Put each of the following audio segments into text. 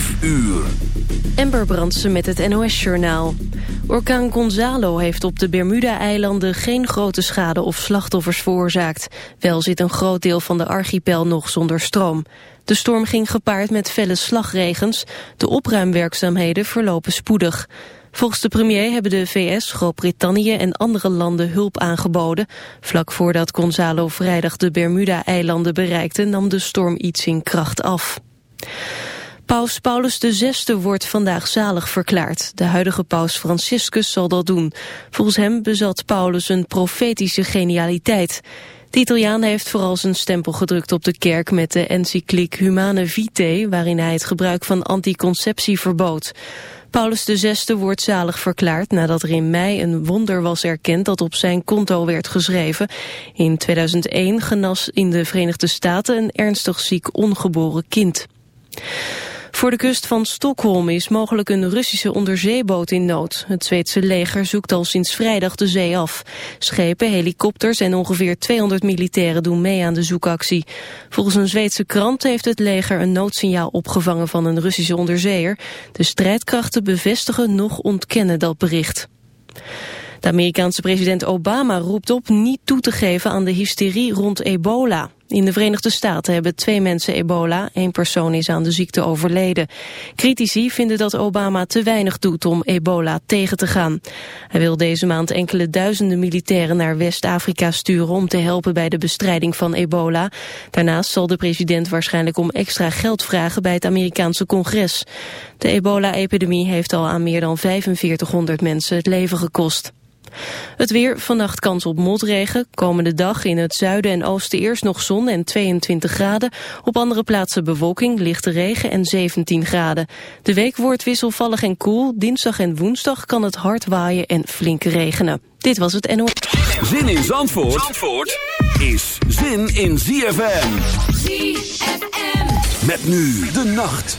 5 uur. Ember Brandsen met het NOS-journaal. Orkaan Gonzalo heeft op de Bermuda-eilanden geen grote schade of slachtoffers veroorzaakt. Wel zit een groot deel van de archipel nog zonder stroom. De storm ging gepaard met felle slagregens. De opruimwerkzaamheden verlopen spoedig. Volgens de premier hebben de VS, Groot-Brittannië en andere landen hulp aangeboden. Vlak voordat Gonzalo vrijdag de Bermuda-eilanden bereikte nam de storm iets in kracht af. Paus Paulus VI wordt vandaag zalig verklaard. De huidige paus Franciscus zal dat doen. Volgens hem bezat Paulus een profetische genialiteit. De Italiaan heeft vooral zijn stempel gedrukt op de kerk met de encycliek Humane Vitae, waarin hij het gebruik van anticonceptie verbood. Paulus VI wordt zalig verklaard nadat er in mei een wonder was erkend dat op zijn konto werd geschreven. In 2001 genas in de Verenigde Staten een ernstig ziek ongeboren kind. Voor de kust van Stockholm is mogelijk een Russische onderzeeboot in nood. Het Zweedse leger zoekt al sinds vrijdag de zee af. Schepen, helikopters en ongeveer 200 militairen doen mee aan de zoekactie. Volgens een Zweedse krant heeft het leger een noodsignaal opgevangen van een Russische onderzeeër. De strijdkrachten bevestigen nog ontkennen dat bericht. De Amerikaanse president Obama roept op niet toe te geven aan de hysterie rond ebola. In de Verenigde Staten hebben twee mensen ebola, één persoon is aan de ziekte overleden. Critici vinden dat Obama te weinig doet om ebola tegen te gaan. Hij wil deze maand enkele duizenden militairen naar West-Afrika sturen om te helpen bij de bestrijding van ebola. Daarnaast zal de president waarschijnlijk om extra geld vragen bij het Amerikaanse congres. De ebola-epidemie heeft al aan meer dan 4500 mensen het leven gekost. Het weer, vannacht kans op motregen. Komende dag in het zuiden en oosten eerst nog zon en 22 graden. Op andere plaatsen bewolking, lichte regen en 17 graden. De week wordt wisselvallig en koel. Dinsdag en woensdag kan het hard waaien en flink regenen. Dit was het NO. Zin in Zandvoort, Zandvoort is zin in ZFM. ZFM. Met nu de nacht.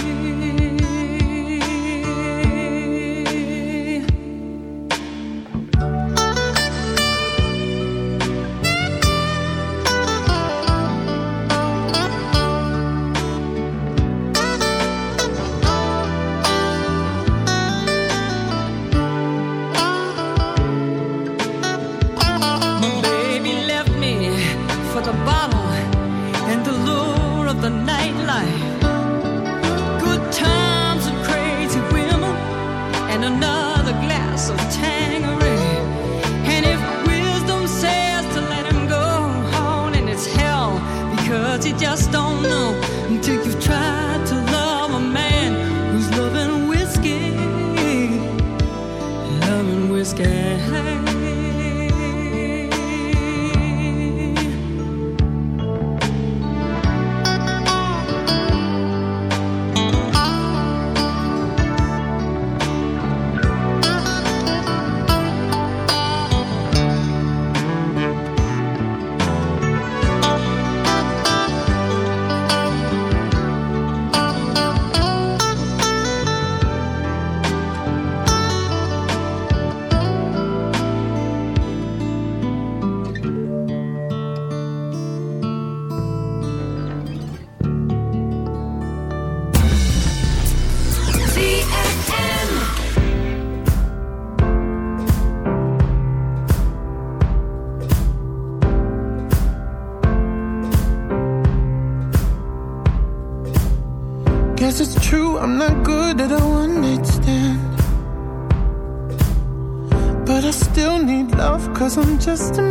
Cause I'm just a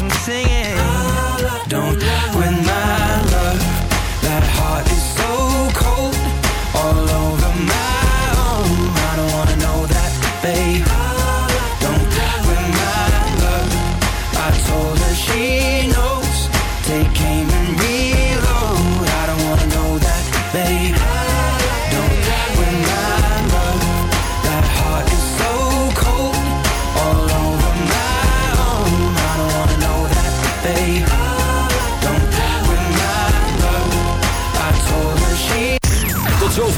I'm singing. Don't win my love. That heart is